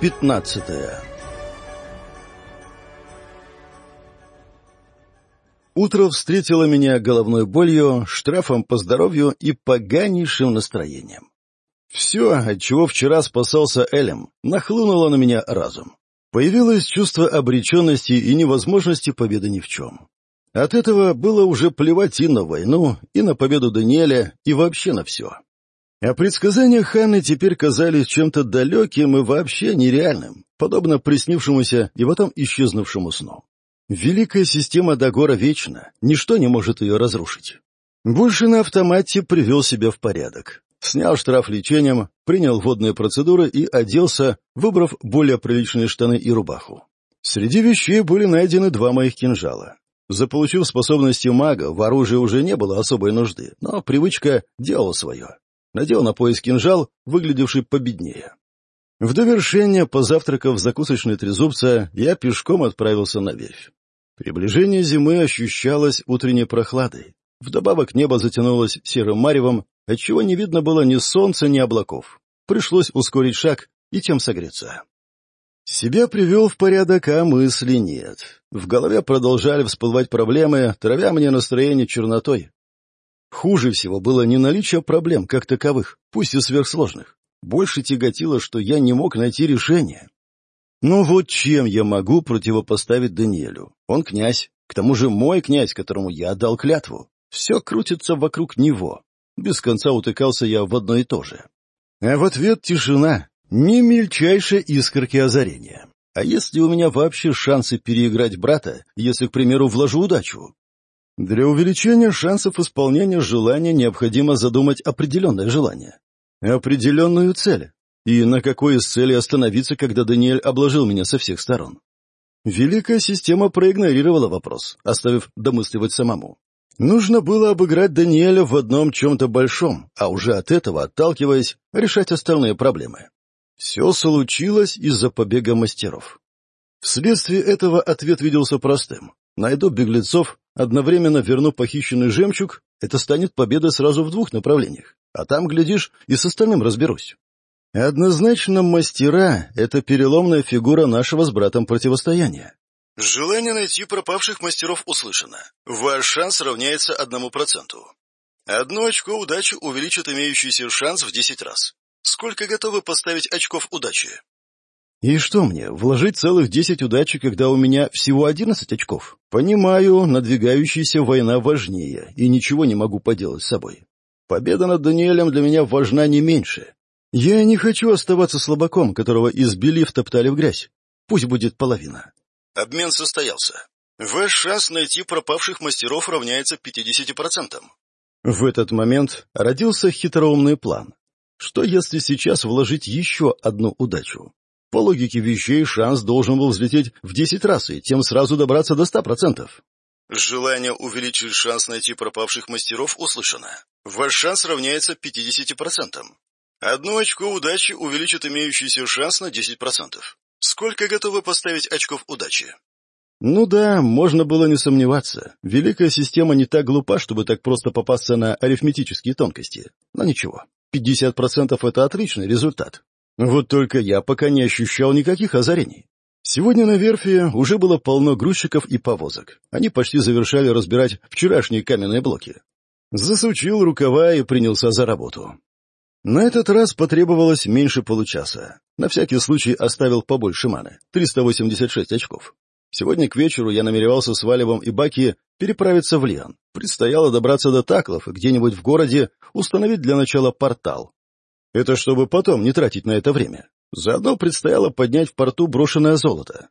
15 Утро встретило меня головной болью, штрафом по здоровью и поганейшим настроением. Все, от чего вчера спасался Элем, нахлынуло на меня разум. Появилось чувство обреченности и невозможности победы ни в чем. От этого было уже плевать и на войну, и на победу Даниэля, и вообще на все. А предсказания Ханны теперь казались чем-то далеким и вообще нереальным, подобно приснившемуся и потом исчезнувшему сну. Великая система Дагора вечна, ничто не может ее разрушить. Больше на автомате привел себя в порядок. Снял штраф лечением, принял водные процедуры и оделся, выбрав более приличные штаны и рубаху. Среди вещей были найдены два моих кинжала. Заполучив способности мага, в оружии уже не было особой нужды, но привычка делала свое надел на пояс кинжал, выглядевший победнее. В довершение, позавтракав закусочной трезубца, я пешком отправился на верфь. Приближение зимы ощущалось утренней прохладой. Вдобавок небо затянулось серым маревом, отчего не видно было ни солнца, ни облаков. Пришлось ускорить шаг и тем согреться. Себя привел в порядок, а мысли нет. В голове продолжали всплывать проблемы, травя мне настроение чернотой. Хуже всего было не наличие проблем как таковых, пусть и сверхсложных. Больше тяготило, что я не мог найти решение. Ну вот чем я могу противопоставить Даниэлю? Он князь, к тому же мой князь, которому я дал клятву. Все крутится вокруг него. Без конца утыкался я в одно и то же. А в ответ тишина, ни мельчайшей искорки озарения. А если у меня вообще шансы переиграть брата, если, к примеру, вложу удачу? Для увеличения шансов исполнения желания необходимо задумать определенное желание, определенную цель. И на какой из целей остановиться, когда Даниэль обложил меня со всех сторон? Великая система проигнорировала вопрос, оставив домысливать самому. Нужно было обыграть Даниэля в одном чем-то большом, а уже от этого, отталкиваясь, решать остальные проблемы. Все случилось из-за побега мастеров. Вследствие этого ответ виделся простым. Найду беглецов, одновременно верну похищенный жемчуг, это станет победой сразу в двух направлениях. А там, глядишь, и с остальным разберусь. Однозначно, мастера — это переломная фигура нашего с братом противостояния. Желание найти пропавших мастеров услышано. Ваш шанс равняется одному проценту. Одно «И что мне, вложить целых десять удачи, когда у меня всего одиннадцать очков? Понимаю, надвигающаяся война важнее, и ничего не могу поделать с собой. Победа над Даниэлем для меня важна не меньше. Я не хочу оставаться слабаком, которого избили и втоптали в грязь. Пусть будет половина». Обмен состоялся. Ваш шанс найти пропавших мастеров равняется пятидесяти процентам. В этот момент родился хитроумный план. Что если сейчас вложить еще одну удачу? По логике вещей, шанс должен был взлететь в десять раз и тем сразу добраться до ста процентов. Желание увеличить шанс найти пропавших мастеров услышано. Ваш шанс равняется пятидесяти процентам. Одно очко удачи увеличит имеющийся шанс на десять процентов. Сколько готовы поставить очков удачи? Ну да, можно было не сомневаться. Великая система не так глупа, чтобы так просто попасться на арифметические тонкости. Но ничего, пятьдесят процентов это отличный результат. Вот только я пока не ощущал никаких озарений. Сегодня на верфи уже было полно грузчиков и повозок. Они почти завершали разбирать вчерашние каменные блоки. Засучил рукава и принялся за работу. На этот раз потребовалось меньше получаса. На всякий случай оставил побольше маны — 386 очков. Сегодня к вечеру я намеревался с Валевым и Баки переправиться в Лиан. Предстояло добраться до Таклов и где-нибудь в городе установить для начала портал, это чтобы потом не тратить на это время. Заодно предстояло поднять в порту брошенное золото.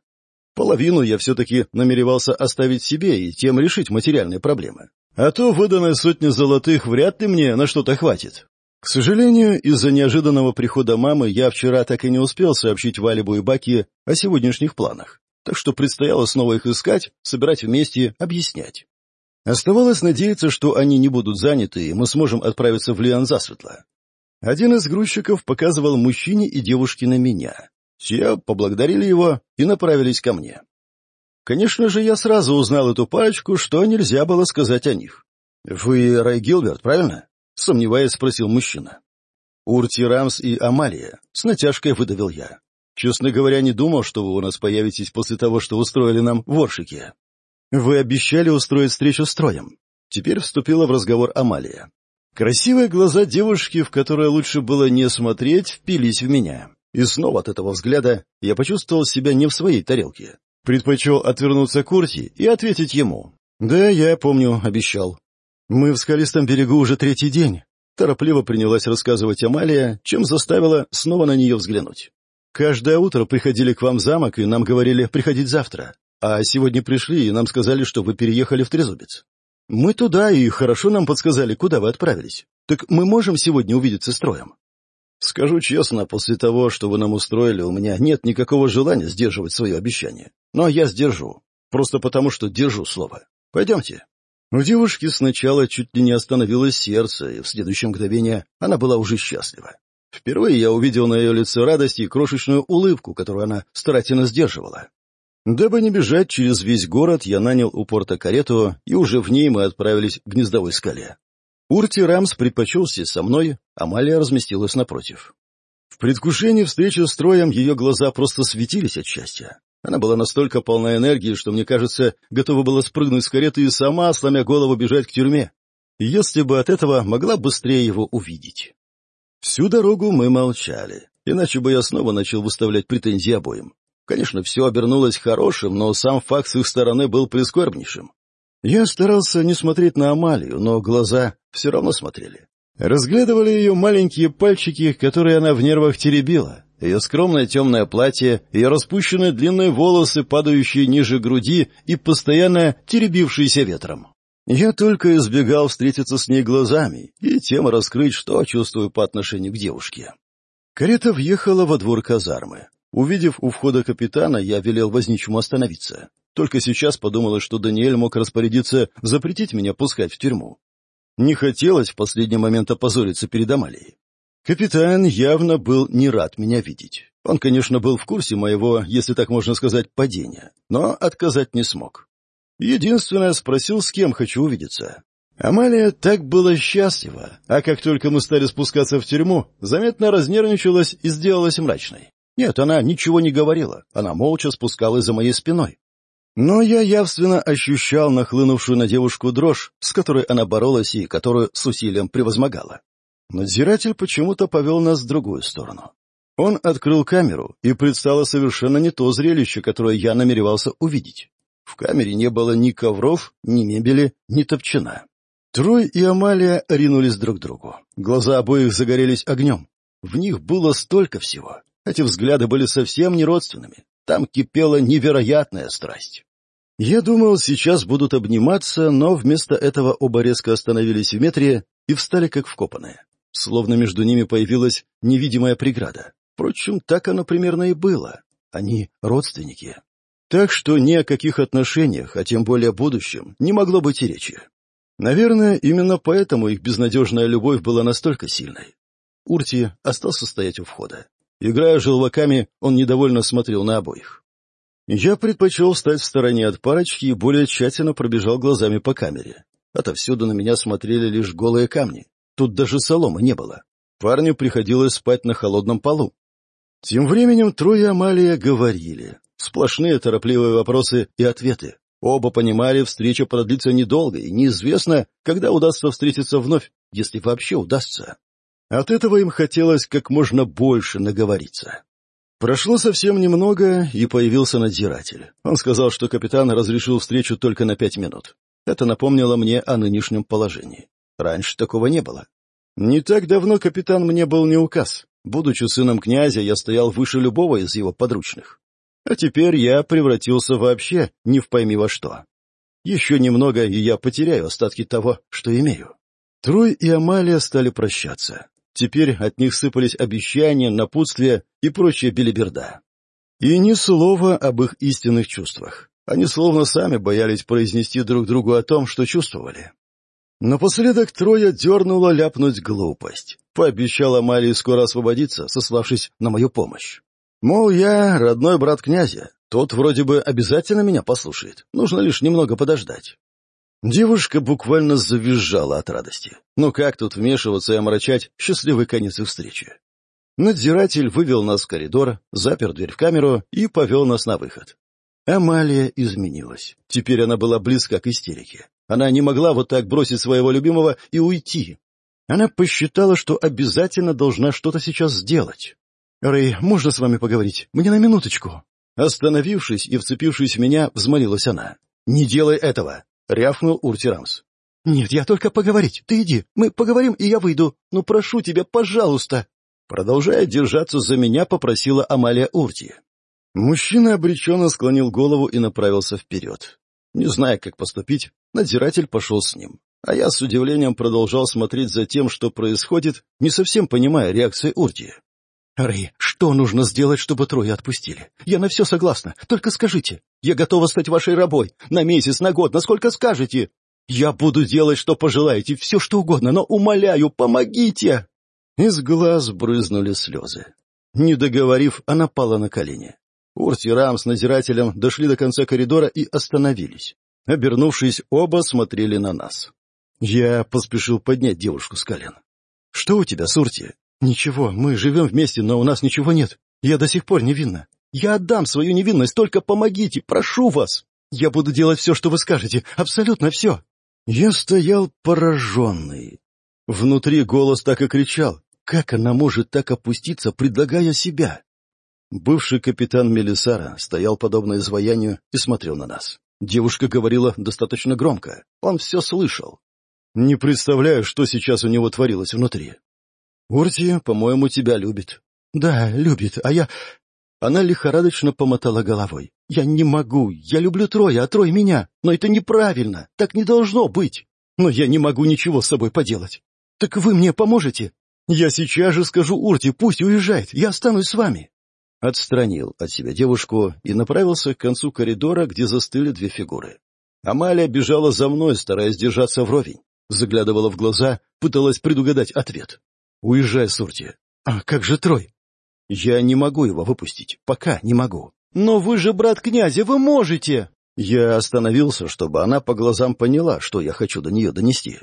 Половину я все-таки намеревался оставить себе и тем решить материальные проблемы. А то выданная сотня золотых вряд ли мне на что-то хватит. К сожалению, из-за неожиданного прихода мамы я вчера так и не успел сообщить Валибу и Баки о сегодняшних планах, так что предстояло снова их искать, собирать вместе, объяснять. Оставалось надеяться, что они не будут заняты, и мы сможем отправиться в Лиан засветло. Один из грузчиков показывал мужчине и девушке на меня. Все поблагодарили его и направились ко мне. Конечно же, я сразу узнал эту парочку, что нельзя было сказать о них. «Вы Рэй Гилберт, правильно?» — сомневаясь, спросил мужчина. «Урти Рамс и Амалия», — с натяжкой выдавил я. «Честно говоря, не думал, что вы у нас появитесь после того, что устроили нам воршики. Вы обещали устроить встречу с Троем». Теперь вступила в разговор Амалия. Красивые глаза девушки, в которые лучше было не смотреть, впились в меня. И снова от этого взгляда я почувствовал себя не в своей тарелке. Предпочел отвернуться к Урти и ответить ему. «Да, я помню, обещал. Мы в скалистом берегу уже третий день». Торопливо принялась рассказывать Амалия, чем заставила снова на нее взглянуть. «Каждое утро приходили к вам в замок, и нам говорили приходить завтра. А сегодня пришли, и нам сказали, что вы переехали в Трезубец. Мы туда и хорошо нам подсказали, куда вы отправились. Так мы можем сегодня увидеться с Троем? Скажу честно, после того, что вы нам устроили, у меня нет никакого желания сдерживать свое обещание. Но я сдержу. Просто потому, что держу слово. Пойдемте. У девушки сначала чуть ли не остановилось сердце, и в следующем мгновение она была уже счастлива. Впервые я увидел на ее лице радость и крошечную улыбку, которую она старательно сдерживала. Дабы не бежать через весь город, я нанял у порта карету, и уже в ней мы отправились к гнездовой скале. Урти Рамс предпочел сесть со мной, Амалия разместилась напротив. В предвкушении встречи с Троем ее глаза просто светились от счастья. Она была настолько полна энергии, что, мне кажется, готова была спрыгнуть с кареты и сама, сломя голову, бежать к тюрьме. Если Конечно, все обернулось хорошим, но сам факт с их стороны был прискорбнейшим. Я старался не смотреть на Амалию, но глаза все равно смотрели. Разглядывали ее маленькие пальчики, которые она в нервах теребила, ее скромное темное платье, ее распущенные длинные волосы, падающие ниже груди и постоянно теребившиеся ветром. Я только избегал встретиться с ней глазами и тем раскрыть, что чувствую по отношению к девушке. Карета въехала во двор казармы. Увидев у входа капитана, я велел возничему остановиться. Только сейчас подумала, что Даниэль мог распорядиться запретить меня пускать в тюрьму. Не хотелось в последний момент опозориться перед Амалией. Капитан явно был не рад меня видеть. Он, конечно, был в курсе моего, если так можно сказать, падения, но отказать не смог. Единственное, спросил, с кем хочу увидеться. Амалия так была счастлива, а как только мы стали спускаться в тюрьму, заметно разнервничалась и сделалась мрачной. Нет, она ничего не говорила, она молча спускалась за моей спиной. Но я явственно ощущал нахлынувшую на девушку дрожь, с которой она боролась и которую с усилием превозмогала. Надзиратель почему-то повел нас в другую сторону. Он открыл камеру, и предстало совершенно не то зрелище, которое я намеревался увидеть. В камере не было ни ковров, ни мебели, ни топчина. Трой и Амалия ринулись друг к другу. Глаза обоих загорелись огнем. В них было столько всего. Эти взгляды были совсем не родственными. Там кипела невероятная страсть. Я думал, сейчас будут обниматься, но вместо этого оба резко остановились в метре и встали как вкопанные. Словно между ними появилась невидимая преграда. Впрочем, так оно примерно и было. Они родственники. Так что ни о каких отношениях, а тем более будущем, не могло быть и речи. Наверное, именно поэтому их безнадежная любовь была настолько сильной. Урти остался стоять у входа. Играя желваками, он недовольно смотрел на обоих. Я предпочел стать в стороне от парочки и более тщательно пробежал глазами по камере. Отовсюду на меня смотрели лишь голые камни. Тут даже соломы не было. Парню приходилось спать на холодном полу. Тем временем трое Амалия говорили. Сплошные торопливые вопросы и ответы. Оба понимали, встреча продлится недолго, и неизвестно, когда удастся встретиться вновь, если вообще удастся. От этого им хотелось как можно больше наговориться. Прошло совсем немного, и появился надзиратель. Он сказал, что капитан разрешил встречу только на пять минут. Это напомнило мне о нынешнем положении. Раньше такого не было. Не так давно капитан мне был не указ. Будучи сыном князя, я стоял выше любого из его подручных. А теперь я превратился вообще не в пойми во что. Еще немного, и я потеряю остатки того, что имею. Трой и Амалия стали прощаться. Теперь от них сыпались обещания, напутствия и прочая белиберда. И ни слова об их истинных чувствах. Они словно сами боялись произнести друг другу о том, что чувствовали. Напоследок Троя дернула ляпнуть глупость. Пообещала Малии скоро освободиться, сославшись на мою помощь. Мол, я родной брат князя. Тот вроде бы обязательно меня послушает. Нужно лишь немного подождать. Девушка буквально завизжала от радости. Но как тут вмешиваться и омрачать счастливый конец их встречи? Надзиратель вывел нас в коридор, запер дверь в камеру и повел нас на выход. Амалия изменилась. Теперь она была близка к истерике. Она не могла вот так бросить своего любимого и уйти. Она посчитала, что обязательно должна что-то сейчас сделать. «Рэй, можно с вами поговорить? Мне на минуточку». Остановившись и вцепившись в меня, взмолилась она. «Не делай этого рявкнул Уртирамс. «Нет, я только поговорить. Ты иди, мы поговорим, и я выйду. Ну, прошу тебя, пожалуйста!» Продолжая держаться за меня, попросила Амалия Урти. Мужчина обреченно склонил голову и направился вперед. Не зная, как поступить, надзиратель пошел с ним. А я с удивлением продолжал смотреть за тем, что происходит, не совсем понимая реакции Урти. «Рэй, что нужно сделать, чтобы трое отпустили? Я на все согласна. Только скажите. Я готова стать вашей рабой. На месяц, на год, насколько скажете. Я буду делать, что пожелаете, все что угодно, но, умоляю, помогите!» Из глаз брызнули слезы. Не договорив, она пала на колени. Урти Рам с надзирателем дошли до конца коридора и остановились. Обернувшись, оба смотрели на нас. Я поспешил поднять девушку с колен. «Что у тебя, Сурти?» «Ничего, мы живем вместе, но у нас ничего нет. Я до сих пор невинна. Я отдам свою невинность, только помогите, прошу вас. Я буду делать все, что вы скажете, абсолютно все». Я стоял пораженный. Внутри голос так и кричал. Как она может так опуститься, предлагая себя? Бывший капитан Мелисара стоял подобно изваянию и смотрел на нас. Девушка говорила достаточно громко. Он все слышал. Не представляю, что сейчас у него творилось внутри. «Урти, по-моему, тебя любит». «Да, любит, а я...» Она лихорадочно помотала головой. «Я не могу. Я люблю Троя, а Трой меня. Но это неправильно. Так не должно быть. Но я не могу ничего с собой поделать. Так вы мне поможете? Я сейчас же скажу Урти, пусть уезжает. Я останусь с вами». Отстранил уезжай, Сурти. А как же Трой? Я не могу его выпустить, пока не могу. Но вы же брат князя, вы можете! Я остановился, чтобы она по глазам поняла, что я хочу до нее донести.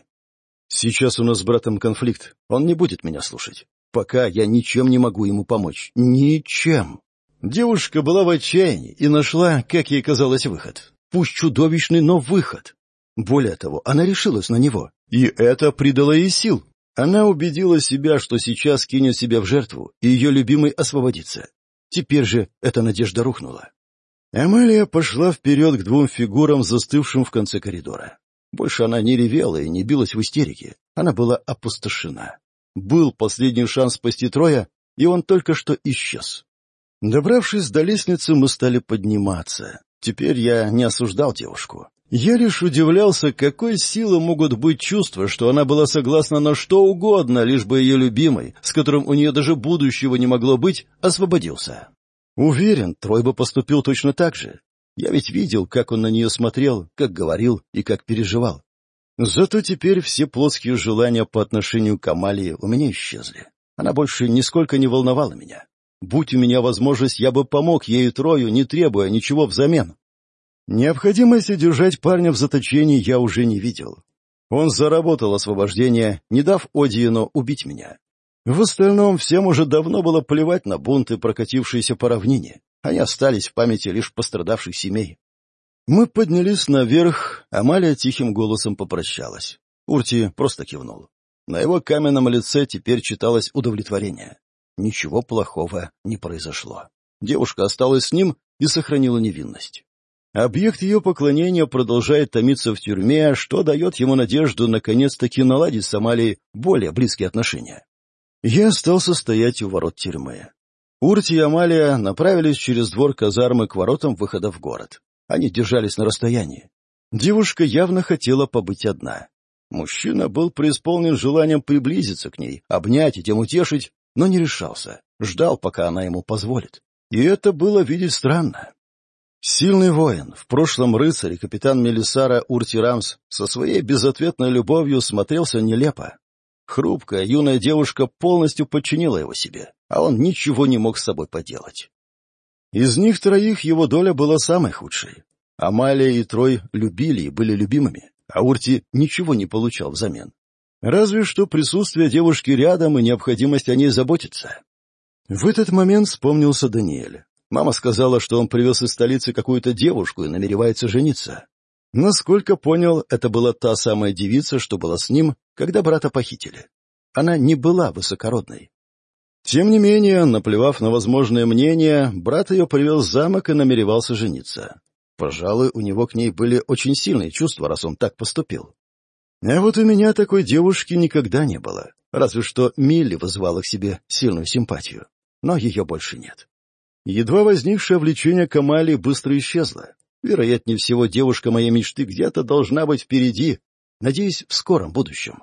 Сейчас у нас с братом конфликт, он не будет меня слушать. Пока я ничем не могу ему помочь. Ничем. Девушка была в отчаянии и нашла, как ей казалось, выход. Пусть чудовищный, но выход. Более того, она решилась на него, и это придало ей сил. Она убедила себя, что сейчас кинет себя в жертву, и ее любимый освободится. Теперь же эта надежда рухнула. Эмилия пошла вперед к двум фигурам, застывшим в конце коридора. Больше она не ревела и не билась в истерике. Она была опустошена. Был последний шанс спасти Троя, и он только что исчез. Добравшись до лестницы, мы стали подниматься. Теперь я не осуждал девушку. Я лишь удивлялся, какой силы могут быть чувства, что она была согласна на что угодно, лишь бы ее любимый, с которым у нее даже будущего не могло быть, освободился. Уверен, Трой бы поступил точно так же. Я ведь видел, как он на нее смотрел, как говорил и как переживал. Зато теперь все плотские желания по отношению к Амалии у меня исчезли. Она больше нисколько не волновала меня. Будь у меня возможность, я бы помог ей и Трою, не требуя ничего взамен. Необходимости держать парня в заточении я уже не видел. Он заработал освобождение, не дав Одиину убить меня. В остальном всем уже давно было плевать на бунты, прокатившиеся по равнине. Они остались в памяти лишь пострадавших семей. Мы поднялись наверх, Амалия тихим голосом попрощалась. Урти просто кивнул. На его каменном лице теперь читалось удовлетворение. Ничего плохого не произошло. Девушка осталась с ним и сохранила невинность. Объект ее поклонения продолжает томиться в тюрьме, что дает ему надежду наконец-таки наладить с Сомалией более близкие отношения. Я остался стоять у ворот тюрьмы. Урти и Амалия направились через двор казармы к воротам выхода в город. Они держались на расстоянии. Девушка явно хотела побыть одна. Мужчина был преисполнен желанием приблизиться к ней, обнять и тем утешить, но не решался, ждал, пока она ему позволит. И это было видеть странно. Сильный воин, в прошлом рыцарь и капитан Мелисара Урти Рамс со своей безответной любовью смотрелся нелепо. Хрупкая юная девушка полностью подчинила его себе, а он ничего не мог с собой поделать. Из них троих его доля была самой худшей. Амалия и Трой любили и были любимыми, а Урти ничего не получал взамен. Разве что присутствие девушки рядом и необходимость о ней заботиться. В этот момент вспомнился Даниэль. Мама сказала, что он привез из столицы какую-то девушку и намеревается жениться. Насколько понял, это была та самая девица, что была с ним, когда брата похитили. Она не была высокородной. Тем не менее, наплевав на возможное мнение, брат ее привел в замок и намеревался жениться. Пожалуй, у него к ней были очень сильные чувства, раз он так поступил. А вот у меня такой девушки никогда не было, разве что Милли вызывала к себе сильную симпатию, но ее больше нет. Едва возникшее влечение к Амали быстро исчезло. Вероятнее всего, девушка моей мечты где-то должна быть впереди, надеюсь, в скором будущем.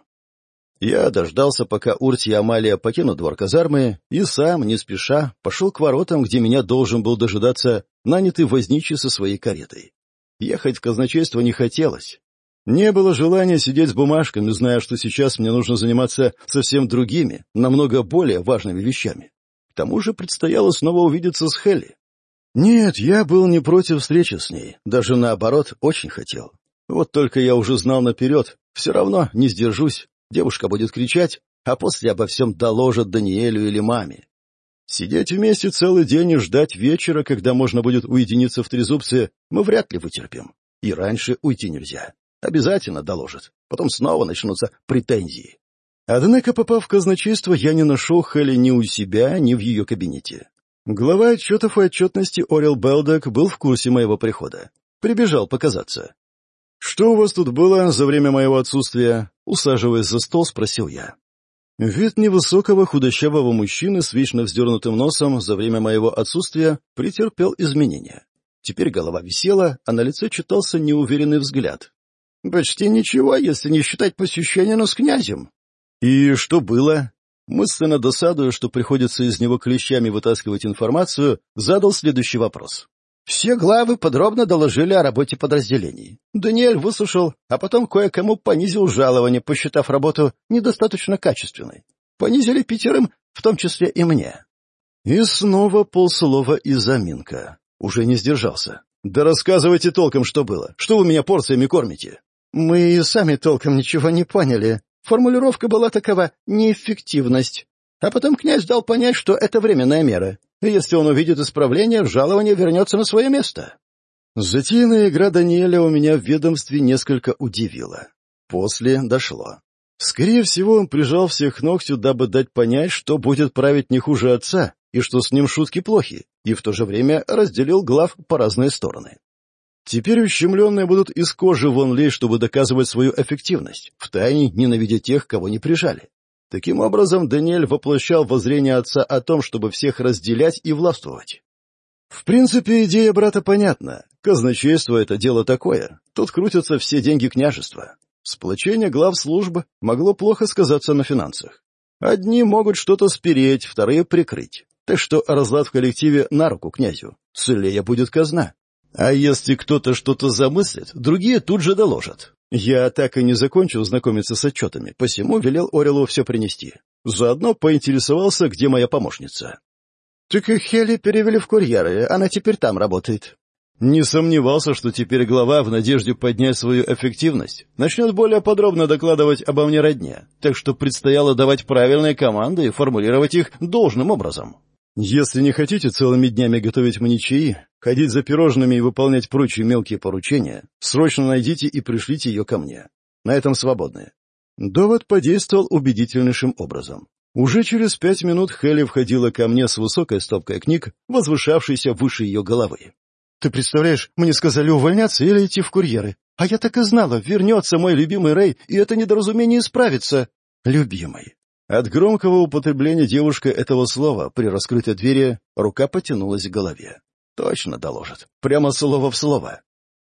Я дождался, пока Урти и Амалия покинут двор казармы, и сам, не спеша, пошел к воротам, где меня должен был дожидаться нанятый возничий со своей каретой. Ехать в казначейство не хотелось. Не было желания сидеть с бумажками, зная, что сейчас мне нужно заниматься совсем другими, намного более важными вещами. К тому же предстояло снова увидеться с Хелли. Нет, я был не против встречи с ней, даже наоборот, очень хотел. Вот только я уже знал наперед, все равно не сдержусь, девушка будет кричать, а после обо всем доложат Даниэлю или маме. Сидеть вместе целый день и ждать вечера, когда можно будет уединиться в трезубце, мы вряд ли вытерпим. И раньше уйти нельзя. Обязательно доложат. Потом снова начнутся претензии. Однако, попав в казначейство, я не нашел Хелли ни у себя, ни в ее кабинете. Глава отчетов и отчетности Орел Белдек был в курсе моего прихода. Прибежал показаться. «Что у вас тут было за время моего отсутствия?» Усаживаясь за стол, спросил я. Вид невысокого худощавого мужчины с вечно вздернутым носом за время моего отсутствия претерпел изменения. Теперь голова висела, а на лице читался неуверенный взгляд. «Почти ничего, И что было? Мысленно досадуя, что приходится из него клещами вытаскивать информацию, задал следующий вопрос. Все главы подробно доложили о работе подразделений. Даниэль выслушал, а потом кое-кому понизил жалование, посчитав работу недостаточно качественной. Понизили пятерым, в том числе и мне. И снова полслова и заминка. Уже не сдержался. «Да рассказывайте толком, что было. Что вы меня порциями кормите?» «Мы и сами толком ничего не поняли», Формулировка была такова «неэффективность». А потом князь дал понять, что это временная мера. И если он увидит исправление, жалование вернется на свое место. Затеянная игра Даниэля у меня в ведомстве несколько удивила. После дошло. Скорее всего, он прижал всех ног сюда, бы дать понять, что будет править не хуже отца, и что с ним шутки плохи, и в то же время разделил глав по разные стороны. Теперь ущемленные будут из кожи вон лезть, чтобы доказывать свою эффективность, втайне ненавидя тех, кого не прижали. Таким образом, Даниэль воплощал воззрение отца о том, чтобы всех разделять и властвовать. В принципе, идея брата понятна. Казначейство — это дело такое. Тут крутятся все деньги княжества. Сплочение глав службы могло плохо сказаться на финансах. Одни могут что-то спереть, вторые — прикрыть. Так что разлад в коллективе на руку князю. Целее будет казна. А если кто-то что-то замыслит, другие тут же доложат. Я так и не закончил знакомиться с отчетами, посему велел Орелу все принести. Заодно поинтересовался, где моя помощница. — Так и Хелли перевели в курьеры, она теперь там работает. Не сомневался, что теперь глава в надежде поднять свою эффективность начнет более подробно докладывать обо мне родне, так что предстояло давать правильные команды и формулировать их должным образом. Если не хотите целыми днями готовить маничаи, ходить за пирожными и выполнять прочие мелкие поручения, срочно найдите и пришлите ее ко мне. На этом свободны. Довод подействовал убедительнейшим образом. Уже через пять минут Хелли входила ко мне с высокой стопкой книг, возвышавшейся выше ее головы. «Ты представляешь, мне сказали увольняться или идти в курьеры. А я так и знала, вернется мой любимый Рэй, и это недоразумение исправится». «Любимый, от громкого употребления девушка этого слова при двери рука потянулась к голове. Точно доложит. Прямо слово в слово.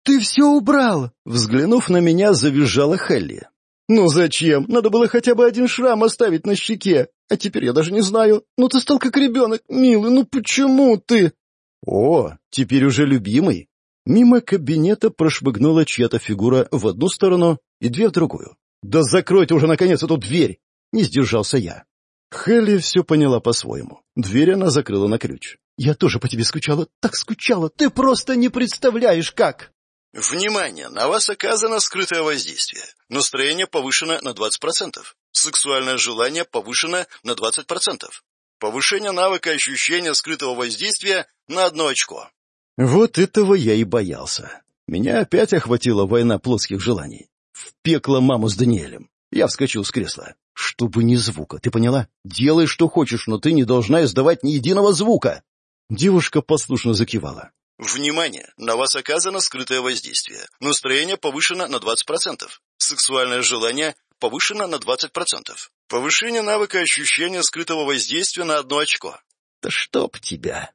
«Ты все убрал!» Взглянув на меня, завизжала Хелли. «Ну зачем? Надо было хотя бы один шрам оставить на щеке. А теперь я даже не знаю. Ну ты стал как ребенок, милый, ну почему ты?» «О, теперь уже любимый!» Мимо кабинета прошмыгнула чья-то фигура в одну сторону и две в другую. «Да закройте уже, наконец, эту дверь! Не сдержался я. Хелли все поняла по-своему. Дверь она закрыла на نظر Я тоже по тебе скучала, так скучала. Ты просто не представляешь, как. Внимание! На вас оказано скрытое воздействие. Настроение повышено на 20%. Сексуальное желание повышено на 20%. Повышение навыка ощущения скрытого воздействия на одно очко. Вот этого я и боялся. Меня опять охватила война плотских желаний. В пекло маму с Даниэлем. Я вскочил с кресла. «Чтобы ни звука, ты поняла? Делай, что хочешь, но ты не должна издавать ни единого звука!» Девушка послушно закивала. «Внимание! На вас оказано скрытое воздействие. Настроение повышено на 20%. Сексуальное желание повышено на 20%. Повышение навыка ощущения скрытого воздействия на одно очко». «Да чтоб тебя!»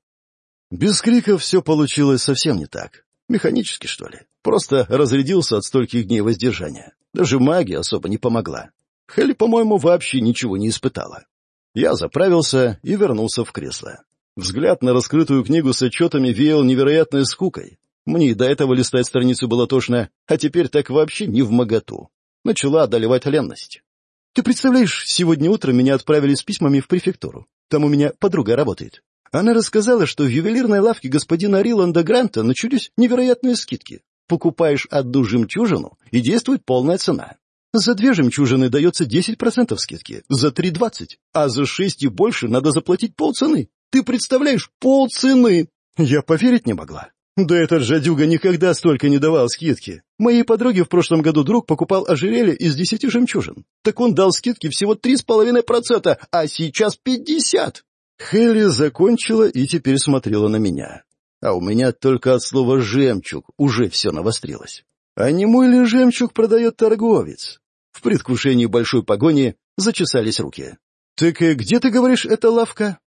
Без крика все получилось совсем не так. Механически, что ли. Просто разрядился от стольких дней воздержания. Даже магия особо не помогла. Хелли, по-моему, вообще ничего не испытала. Я заправился и вернулся в кресло. Взгляд на раскрытую книгу с отчетами веял невероятной скукой. Мне и до этого листать Она рассказала, что в ювелирной лавке господина Риланда Гранта начались невероятные скидки. Покупаешь одну жемчужину, и действует полная цена. За две жемчужины дается 10% скидки, за три 20 а за шесть и больше надо заплатить полцены. Ты представляешь, полцены! Я поверить не могла. Да этот жадюга никогда столько не давал скидки. Моей подруге в прошлом году друг покупал ожерелье из 10 жемчужин. Так он дал скидки всего 3,5%, а сейчас 50%. Хелли закончила и теперь смотрела на меня. А у меня только от слова «жемчуг» уже все навострилось. А не мой ли жемчуг продает торговец? В предвкушении большой погони зачесались руки. «Так э, где, ты говоришь, эта лавка?»